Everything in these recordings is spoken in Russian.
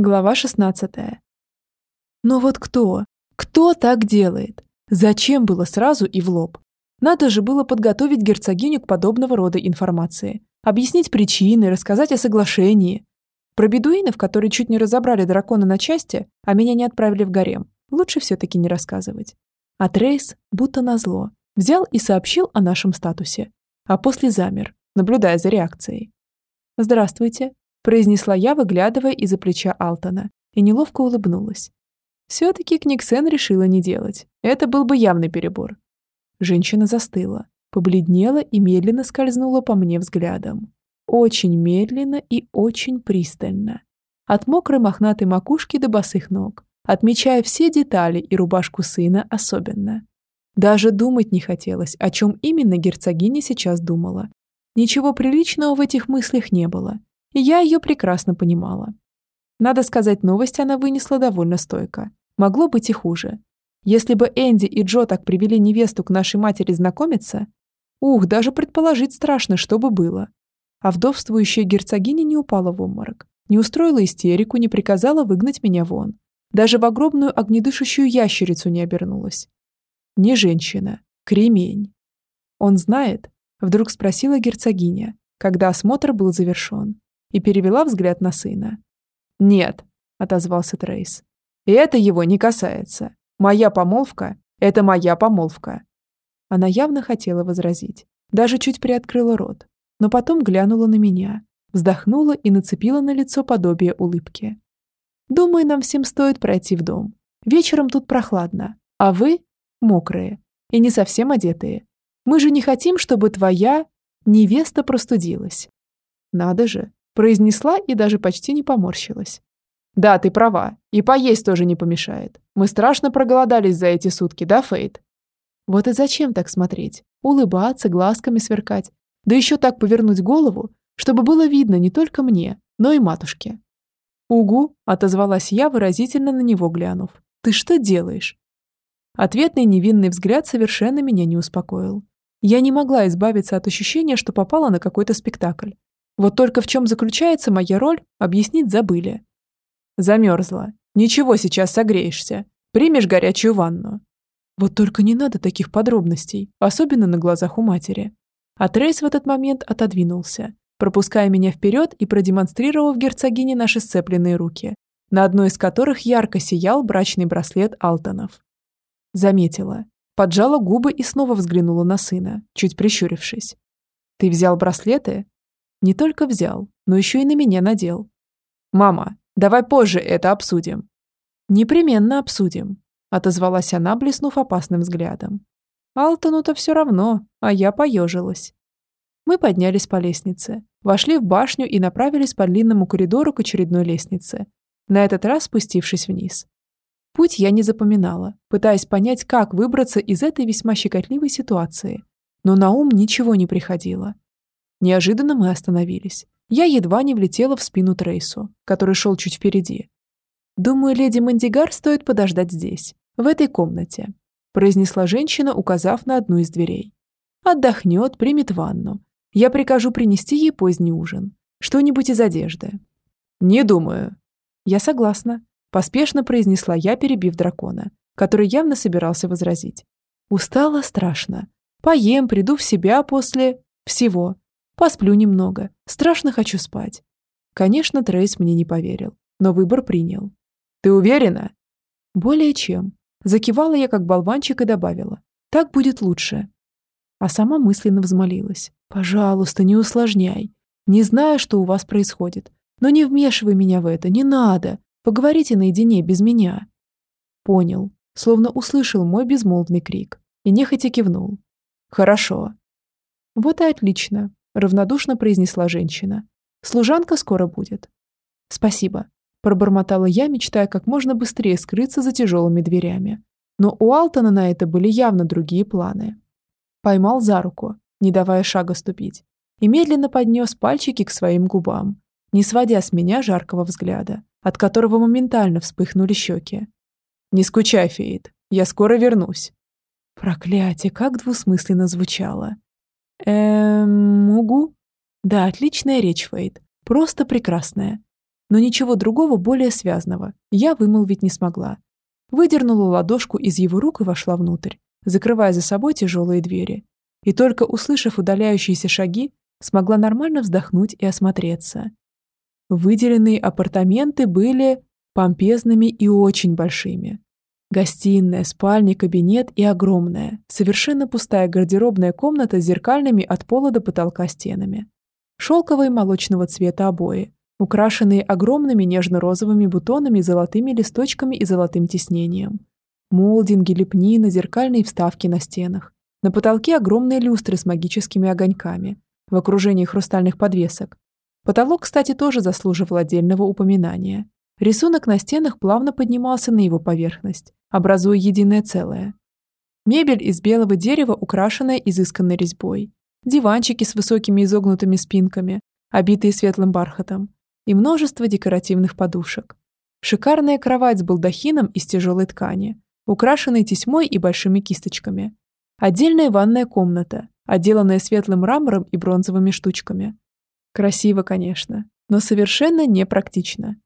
Глава 16. Но вот кто? Кто так делает? Зачем было сразу и в лоб? Надо же было подготовить герцогиню к подобного рода информации. Объяснить причины, рассказать о соглашении. Про бедуинов, которые чуть не разобрали дракона на части, а меня не отправили в гарем, лучше все-таки не рассказывать. А Трейс, будто назло, взял и сообщил о нашем статусе. А после замер, наблюдая за реакцией. «Здравствуйте», произнесла я, выглядывая из-за плеча Алтона, и неловко улыбнулась. Все-таки Книксен решила не делать. Это был бы явный перебор. Женщина застыла, побледнела и медленно скользнула по мне взглядом. Очень медленно и очень пристально. От мокрой мохнатой макушки до босых ног, отмечая все детали и рубашку сына особенно. Даже думать не хотелось, о чем именно герцогиня сейчас думала. Ничего приличного в этих мыслях не было, и я ее прекрасно понимала. Надо сказать, новость она вынесла довольно стойко. Могло быть и хуже. Если бы Энди и Джо так привели невесту к нашей матери знакомиться, ух, даже предположить страшно, что бы было. А вдовствующая герцогиня не упала в обморок, не устроила истерику, не приказала выгнать меня вон. Даже в огромную огнедышащую ящерицу не обернулась. Не женщина, кремень. Он знает? Вдруг спросила герцогиня, когда осмотр был завершен и перевела взгляд на сына. «Нет», — отозвался Трейс. «И это его не касается. Моя помолвка — это моя помолвка». Она явно хотела возразить, даже чуть приоткрыла рот, но потом глянула на меня, вздохнула и нацепила на лицо подобие улыбки. «Думаю, нам всем стоит пройти в дом. Вечером тут прохладно, а вы — мокрые и не совсем одетые. Мы же не хотим, чтобы твоя невеста простудилась». Надо же, произнесла и даже почти не поморщилась. «Да, ты права. И поесть тоже не помешает. Мы страшно проголодались за эти сутки, да, Фейт?» Вот и зачем так смотреть? Улыбаться, глазками сверкать. Да еще так повернуть голову, чтобы было видно не только мне, но и матушке. «Угу», — отозвалась я, выразительно на него глянув. «Ты что делаешь?» Ответный невинный взгляд совершенно меня не успокоил. Я не могла избавиться от ощущения, что попала на какой-то спектакль, вот только в чем заключается моя роль, объяснить забыли. Замерзла. Ничего, сейчас согреешься. Примешь горячую ванну. Вот только не надо таких подробностей, особенно на глазах у матери. А Трейс в этот момент отодвинулся, пропуская меня вперед и продемонстрировав герцогине наши сцепленные руки, на одной из которых ярко сиял брачный браслет Алтонов. Заметила, поджала губы и снова взглянула на сына, чуть прищурившись. «Ты взял браслеты?» Не только взял, но еще и на меня надел. «Мама, давай позже это обсудим». «Непременно обсудим», — отозвалась она, блеснув опасным взглядом. «Алтону-то все равно, а я поежилась». Мы поднялись по лестнице, вошли в башню и направились по длинному коридору к очередной лестнице, на этот раз спустившись вниз. Путь я не запоминала, пытаясь понять, как выбраться из этой весьма щекотливой ситуации, но на ум ничего не приходило. Неожиданно мы остановились. Я едва не влетела в спину Трейсу, который шел чуть впереди. «Думаю, леди Мандигар стоит подождать здесь, в этой комнате», произнесла женщина, указав на одну из дверей. «Отдохнет, примет ванну. Я прикажу принести ей поздний ужин. Что-нибудь из одежды». «Не думаю». «Я согласна», поспешно произнесла я, перебив дракона, который явно собирался возразить. «Устала страшно. Поем, приду в себя после... всего. Посплю немного. Страшно хочу спать. Конечно, Трейс мне не поверил, но выбор принял. Ты уверена? Более чем. Закивала я как болванчик и добавила. Так будет лучше. А сама мысленно взмолилась. Пожалуйста, не усложняй. Не знаю, что у вас происходит. Но не вмешивай меня в это, не надо. Поговорите наедине, без меня. Понял, словно услышал мой безмолвный крик и нехотя кивнул. Хорошо. Вот и отлично равнодушно произнесла женщина. Служанка скоро будет. Спасибо, пробормотала я, мечтая как можно быстрее скрыться за тяжелыми дверями. Но у Алтона на это были явно другие планы. Поймал за руку, не давая шага ступить, и медленно поднес пальчики к своим губам, не сводя с меня жаркого взгляда, от которого моментально вспыхнули щеки. «Не скучай, Феид, я скоро вернусь». Проклятие, как двусмысленно звучало. Эм, угу. Да, отличная речь, Фейд. Просто прекрасная. но ничего другого более связанного я вымолвить не смогла. Выдернула ладошку из его рук и вошла внутрь, закрывая за собой тяжелые двери. И только услышав удаляющиеся шаги, смогла нормально вздохнуть и осмотреться. Выделенные апартаменты были помпезными и очень большими. Гостиная, спальня, кабинет и огромная, совершенно пустая гардеробная комната с зеркальными от пола до потолка стенами. Шелковые молочного цвета обои, украшенные огромными нежно-розовыми бутонами, золотыми листочками и золотым тиснением. Молдинги, лепнины, зеркальные вставки на стенах. На потолке огромные люстры с магическими огоньками, в окружении хрустальных подвесок, Потолок, кстати, тоже заслуживал отдельного упоминания. Рисунок на стенах плавно поднимался на его поверхность, образуя единое целое. Мебель из белого дерева, украшенная изысканной резьбой. Диванчики с высокими изогнутыми спинками, обитые светлым бархатом. И множество декоративных подушек. Шикарная кровать с балдахином из тяжелой ткани, украшенной тесьмой и большими кисточками. Отдельная ванная комната, отделанная светлым мрамором и бронзовыми штучками. Красиво, конечно, но совершенно непрактично.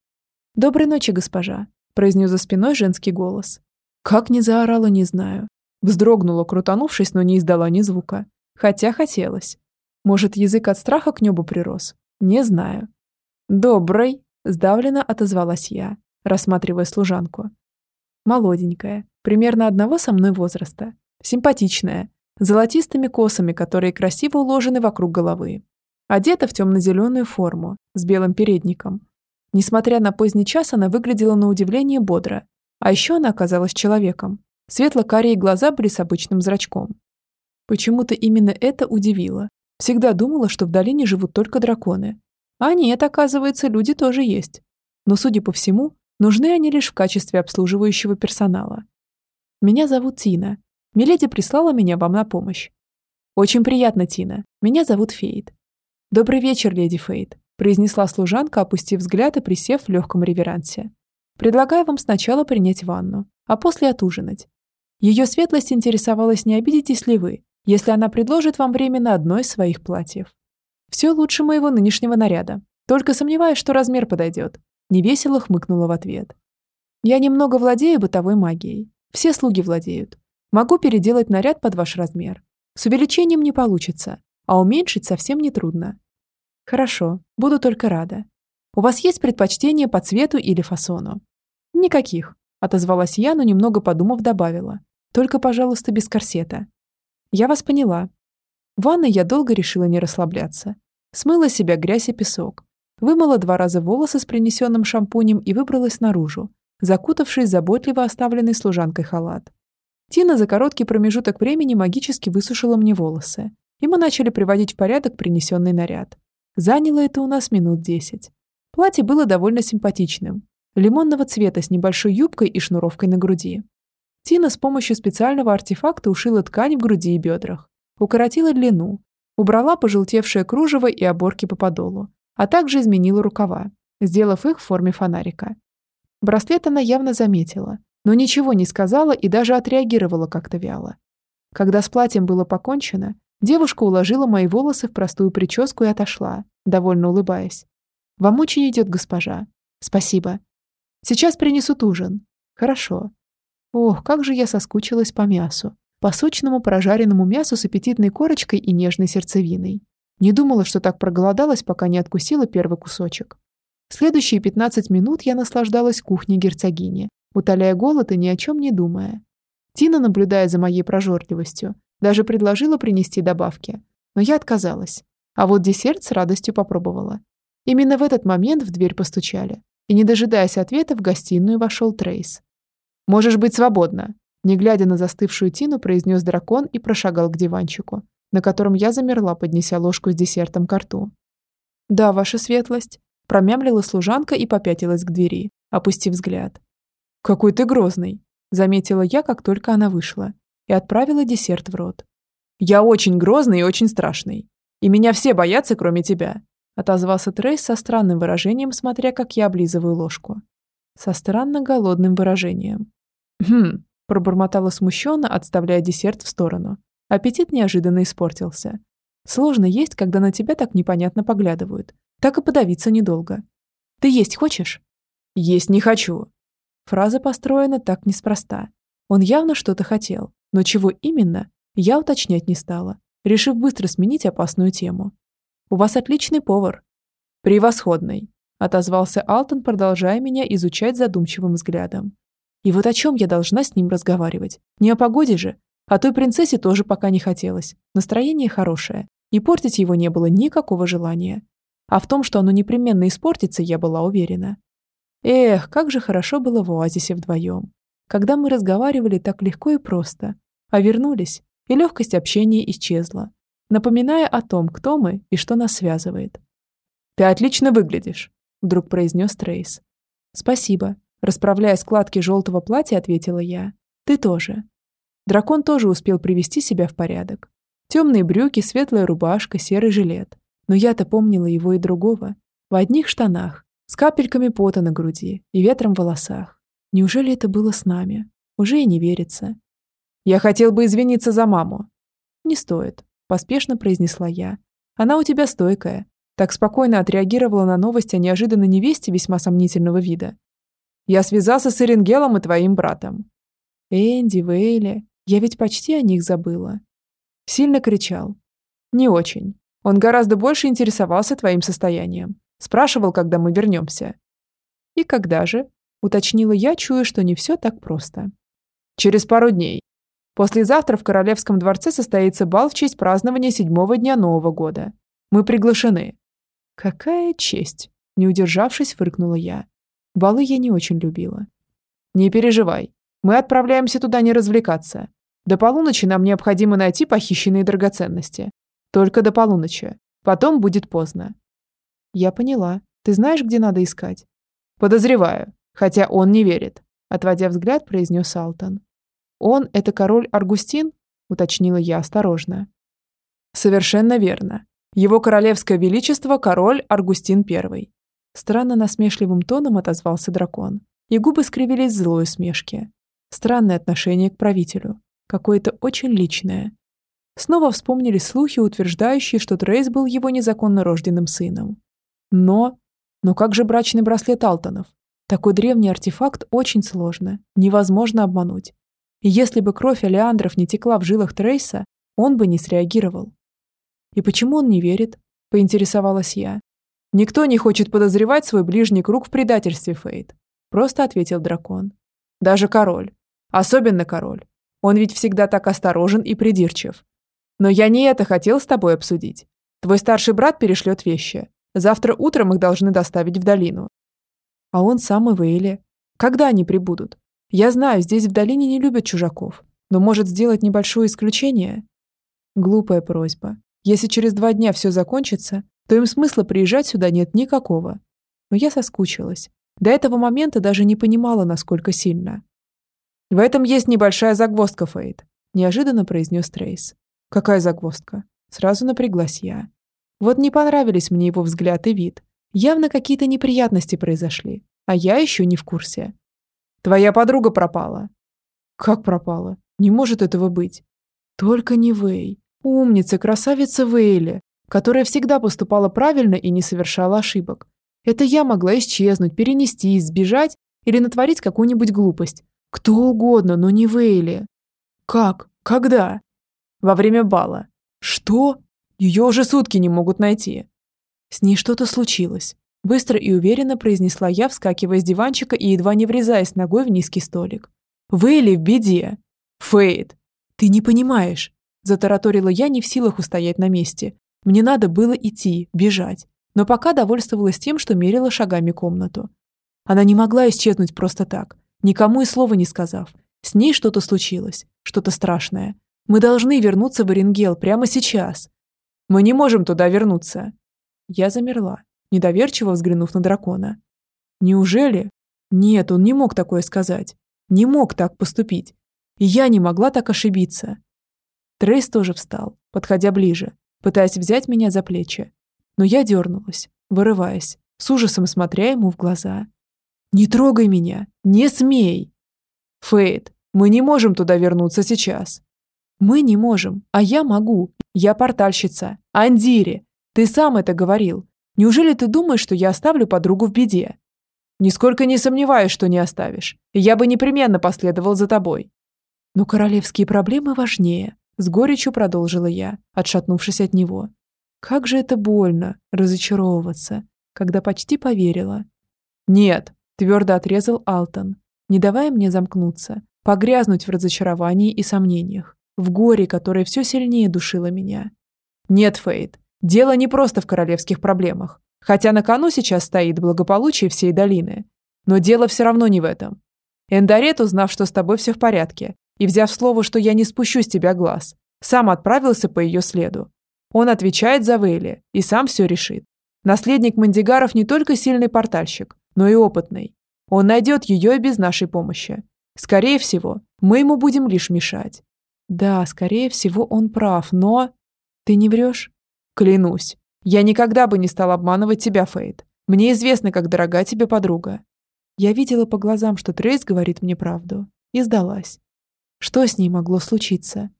«Доброй ночи, госпожа», — произнес за спиной женский голос. Как не заорала, не знаю. Вздрогнула, крутанувшись, но не издала ни звука. Хотя хотелось. Может, язык от страха к небу прирос? Не знаю. «Добрый», — сдавленно отозвалась я, рассматривая служанку. Молоденькая, примерно одного со мной возраста. Симпатичная, золотистыми косами, которые красиво уложены вокруг головы. Одета в темно-зеленую форму, с белым передником. Несмотря на поздний час, она выглядела на удивление бодро. А еще она оказалась человеком. Светло-карие глаза были с обычным зрачком. Почему-то именно это удивило. Всегда думала, что в долине живут только драконы. А нет, оказывается, люди тоже есть. Но, судя по всему, нужны они лишь в качестве обслуживающего персонала. Меня зовут Тина. Миледи прислала меня вам на помощь. Очень приятно, Тина. Меня зовут Фейд. «Добрый вечер, леди Фейт», – произнесла служанка, опустив взгляд и присев в легком реверансе. «Предлагаю вам сначала принять ванну, а после отужинать. Ее светлость интересовалась, не обидитесь ли вы, если она предложит вам время на одно из своих платьев. Все лучше моего нынешнего наряда, только сомневаюсь, что размер подойдет», – невесело хмыкнула в ответ. «Я немного владею бытовой магией. Все слуги владеют. Могу переделать наряд под ваш размер. С увеличением не получится, а уменьшить совсем нетрудно. Хорошо, буду только рада. У вас есть предпочтение по цвету или фасону? Никаких, отозвалась я, но немного подумав добавила. Только, пожалуйста, без корсета. Я вас поняла. В ванной я долго решила не расслабляться. Смыла себя грязь и песок. Вымыла два раза волосы с принесенным шампунем и выбралась наружу, закутавшись заботливо оставленный служанкой халат. Тина за короткий промежуток времени магически высушила мне волосы, и мы начали приводить в порядок принесенный наряд. Заняло это у нас минут десять. Платье было довольно симпатичным. Лимонного цвета с небольшой юбкой и шнуровкой на груди. Тина с помощью специального артефакта ушила ткань в груди и бедрах, укоротила длину, убрала пожелтевшее кружево и оборки по подолу, а также изменила рукава, сделав их в форме фонарика. Браслет она явно заметила, но ничего не сказала и даже отреагировала как-то вяло. Когда с платьем было покончено, Девушка уложила мои волосы в простую прическу и отошла, довольно улыбаясь. «Вам очень идет, госпожа. Спасибо. Сейчас принесут ужин. Хорошо. Ох, как же я соскучилась по мясу. По сочному прожаренному мясу с аппетитной корочкой и нежной сердцевиной. Не думала, что так проголодалась, пока не откусила первый кусочек. Следующие 15 минут я наслаждалась кухней герцогини, утоляя голод и ни о чем не думая. Тина, наблюдая за моей прожорливостью, даже предложила принести добавки, но я отказалась. А вот десерт с радостью попробовала. Именно в этот момент в дверь постучали, и, не дожидаясь ответа, в гостиную вошел Трейс. «Можешь быть свободна», не глядя на застывшую Тину, произнес дракон и прошагал к диванчику, на котором я замерла, поднеся ложку с десертом к рту. «Да, ваша светлость», промямлила служанка и попятилась к двери, опустив взгляд. «Какой ты грозный», заметила я, как только она вышла, и отправила десерт в рот. «Я очень грозный и очень страшный. И меня все боятся, кроме тебя», отозвался Трейс со странным выражением, смотря, как я облизываю ложку. Со странно голодным выражением. «Хм», пробормотала смущенно, отставляя десерт в сторону. Аппетит неожиданно испортился. Сложно есть, когда на тебя так непонятно поглядывают. Так и подавиться недолго. Ты есть хочешь?» «Есть не хочу». Фраза построена так неспроста. Он явно что-то хотел, но чего именно, я уточнять не стала, решив быстро сменить опасную тему. «У вас отличный повар». «Превосходный», — отозвался Алтон, продолжая меня изучать задумчивым взглядом. И вот о чем я должна с ним разговаривать? Не о погоде же. А той принцессе тоже пока не хотелось. Настроение хорошее, и портить его не было никакого желания. А в том, что оно непременно испортится, я была уверена. Эх, как же хорошо было в оазисе вдвоем. Когда мы разговаривали так легко и просто, а вернулись, и легкость общения исчезла, напоминая о том, кто мы и что нас связывает. «Ты отлично выглядишь», — вдруг произнес Трейс. «Спасибо», — расправляя складки желтого платья, ответила я. «Ты тоже». Дракон тоже успел привести себя в порядок. Темные брюки, светлая рубашка, серый жилет. Но я-то помнила его и другого. В одних штанах, с капельками пота на груди и ветром в волосах. Неужели это было с нами? Уже и не верится. Я хотел бы извиниться за маму. Не стоит, поспешно произнесла я. Она у тебя стойкая. Так спокойно отреагировала на новость о неожиданной невесте весьма сомнительного вида. Я связался с Эренгелом и твоим братом. Энди, Вейли, я ведь почти о них забыла. Сильно кричал. Не очень. Он гораздо больше интересовался твоим состоянием. Спрашивал, когда мы вернемся. И когда же? Уточнила я, чуя, что не все так просто. Через пару дней. Послезавтра в Королевском дворце состоится бал в честь празднования седьмого дня Нового года. Мы приглашены. Какая честь! Не удержавшись, фыркнула я. Балы я не очень любила. Не переживай. Мы отправляемся туда не развлекаться. До полуночи нам необходимо найти похищенные драгоценности. Только до полуночи. Потом будет поздно. Я поняла. Ты знаешь, где надо искать? Подозреваю. Хотя он не верит. Отводя взгляд, произнес Алтон. Он – это король Аргустин? Уточнила я осторожно. Совершенно верно. Его королевское величество – король Аргустин I. Странно насмешливым тоном отозвался дракон, и губы скривились в злой усмешке. Странное отношение к правителю. Какое-то очень личное. Снова вспомнили слухи, утверждающие, что Трейс был его незаконно рожденным сыном. Но... Но как же брачный браслет Алтонов? Такой древний артефакт очень сложно, невозможно обмануть. И если бы кровь Алеандров не текла в жилах Трейса, он бы не среагировал. «И почему он не верит?» – поинтересовалась я. «Никто не хочет подозревать свой ближний круг в предательстве, Фейт», – просто ответил дракон. «Даже король. Особенно король. Он ведь всегда так осторожен и придирчив. Но я не это хотел с тобой обсудить. Твой старший брат перешлет вещи. Завтра утром их должны доставить в долину. А он сам и Вейли. Когда они прибудут? Я знаю, здесь в долине не любят чужаков, но может сделать небольшое исключение? Глупая просьба. Если через два дня все закончится, то им смысла приезжать сюда нет никакого. Но я соскучилась. До этого момента даже не понимала, насколько сильно. В этом есть небольшая загвоздка, Фейд, неожиданно произнес Трейс. Какая загвоздка? Сразу напряглась я. Вот не понравились мне его взгляд и вид. Явно какие-то неприятности произошли, а я еще не в курсе. Твоя подруга пропала. Как пропала? Не может этого быть. Только не Вэй. Умница, красавица Вейли, которая всегда поступала правильно и не совершала ошибок. Это я могла исчезнуть, перенестись, сбежать или натворить какую-нибудь глупость. Кто угодно, но не Вейли. Как? Когда? Во время бала. Что? Ее уже сутки не могут найти. С ней что-то случилось. Быстро и уверенно произнесла я, вскакивая с диванчика и едва не врезаясь ногой в низкий столик. Вейли в беде. Фейд. Ты не понимаешь. Затараторила я не в силах устоять на месте. Мне надо было идти, бежать. Но пока довольствовалась тем, что мерила шагами комнату. Она не могла исчезнуть просто так, никому и слова не сказав. С ней что-то случилось, что-то страшное. Мы должны вернуться в Оренгел прямо сейчас. Мы не можем туда вернуться. Я замерла, недоверчиво взглянув на дракона. Неужели? Нет, он не мог такое сказать. Не мог так поступить. И я не могла так ошибиться. Трейс тоже встал, подходя ближе, пытаясь взять меня за плечи. Но я дернулась, вырываясь, с ужасом смотря ему в глаза. «Не трогай меня! Не смей!» «Фейд, мы не можем туда вернуться сейчас!» Мы не можем, а я могу. Я портальщица. Андири. Ты сам это говорил. Неужели ты думаешь, что я оставлю подругу в беде? Нисколько не сомневаюсь, что не оставишь. Я бы непременно последовал за тобой. Но королевские проблемы важнее, с горечью продолжила я, отшатнувшись от него. Как же это больно разочаровываться, когда почти поверила. Нет, твердо отрезал Алтон, не давая мне замкнуться, погрязнуть в разочаровании и сомнениях, в горе, которое все сильнее душило меня. Нет, Фейд, дело не просто в королевских проблемах, хотя на кону сейчас стоит благополучие всей долины. Но дело все равно не в этом. Эндорет, узнав, что с тобой все в порядке, и взяв слово, что я не спущу с тебя глаз, сам отправился по ее следу. Он отвечает за Вейли и сам все решит. Наследник Мандигаров не только сильный портальщик, но и опытный. Он найдет ее и без нашей помощи. Скорее всего, мы ему будем лишь мешать. Да, скорее всего, он прав, но... Ты не врешь? Клянусь. Я никогда бы не стал обманывать тебя, Фейд. Мне известно, как дорога тебе подруга. Я видела по глазам, что Трейс говорит мне правду. И сдалась. Что с ней могло случиться?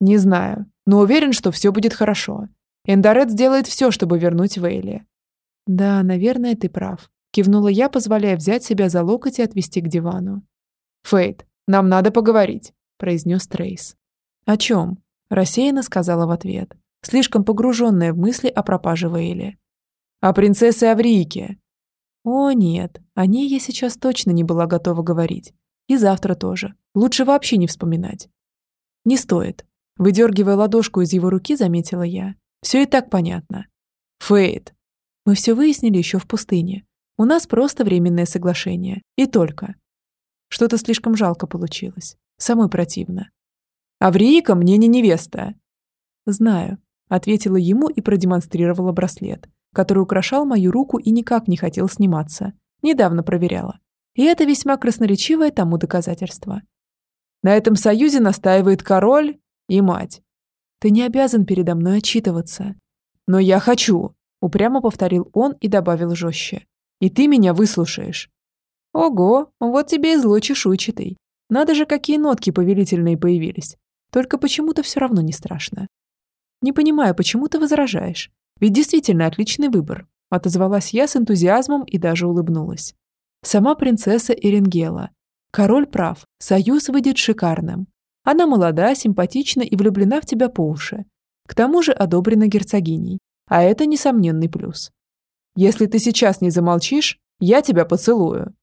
Не знаю, но уверен, что все будет хорошо. Эндорет сделает все, чтобы вернуть Вейли. Да, наверное, ты прав. Кивнула я, позволяя взять себя за локоть и отвести к дивану. Фейд, нам надо поговорить, произнес Трейс. О чем? Рассеянно сказала в ответ, слишком погруженная в мысли о пропаже Вейли. О принцессе Авриике. О, нет, о ней я сейчас точно не была готова говорить. И завтра тоже. Лучше вообще не вспоминать. Не стоит. Выдергивая ладошку из его руки, заметила я. Все и так понятно. Фейд. Мы все выяснили еще в пустыне. У нас просто временное соглашение. И только. Что-то слишком жалко получилось. Самой противно. Авриика мне не невеста. Знаю, ответила ему и продемонстрировала браслет, который украшал мою руку и никак не хотел сниматься. Недавно проверяла. И это весьма красноречивое тому доказательство. На этом союзе настаивает король и мать. Ты не обязан передо мной отчитываться. Но я хочу, упрямо повторил он и добавил жестче. И ты меня выслушаешь. Ого, вот тебе и злой чешуйчатый. Надо же, какие нотки повелительные появились. Только почему-то все равно не страшно. Не понимаю, почему ты возражаешь. Ведь действительно отличный выбор. Отозвалась я с энтузиазмом и даже улыбнулась. Сама принцесса Эренгела. Король прав, союз выйдет шикарным. Она молода, симпатична и влюблена в тебя по уши. К тому же одобрена герцогиней, а это несомненный плюс. Если ты сейчас не замолчишь, я тебя поцелую.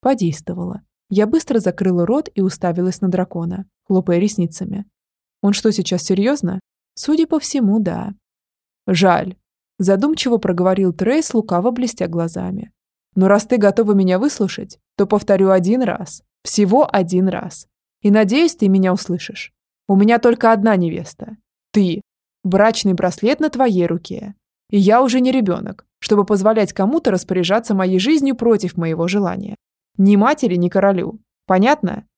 Подействовала. Я быстро закрыла рот и уставилась на дракона, хлопая ресницами. Он что, сейчас серьезно? Судя по всему, да. Жаль. Задумчиво проговорил Трейс, лукаво блестя глазами. Но раз ты готова меня выслушать, то повторю один раз. Всего один раз. И надеюсь, ты меня услышишь. У меня только одна невеста. Ты. Брачный браслет на твоей руке. И я уже не ребенок, чтобы позволять кому-то распоряжаться моей жизнью против моего желания. Ни матери, ни королю. Понятно?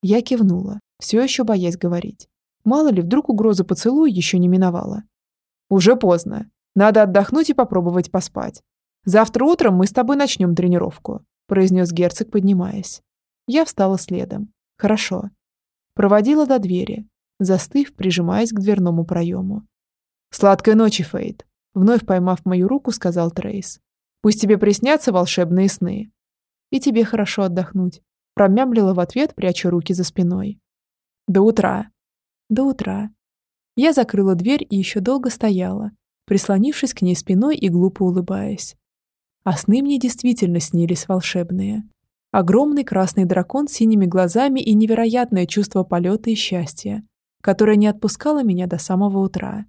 Я кивнула, все еще боясь говорить. Мало ли, вдруг угроза поцелуя еще не миновала. Уже поздно. Надо отдохнуть и попробовать поспать. Завтра утром мы с тобой начнем тренировку, произнес герцог, поднимаясь. Я встала следом. Хорошо. Проводила до двери, застыв, прижимаясь к дверному проему. «Сладкой ночи, Фейд!» Вновь поймав мою руку, сказал Трейс. «Пусть тебе приснятся волшебные сны. И тебе хорошо отдохнуть», промямлила в ответ, пряча руки за спиной. «До утра!» «До утра!» Я закрыла дверь и еще долго стояла, прислонившись к ней спиной и глупо улыбаясь. А сны мне действительно снились волшебные. Огромный красный дракон с синими глазами и невероятное чувство полета и счастья, которое не отпускало меня до самого утра.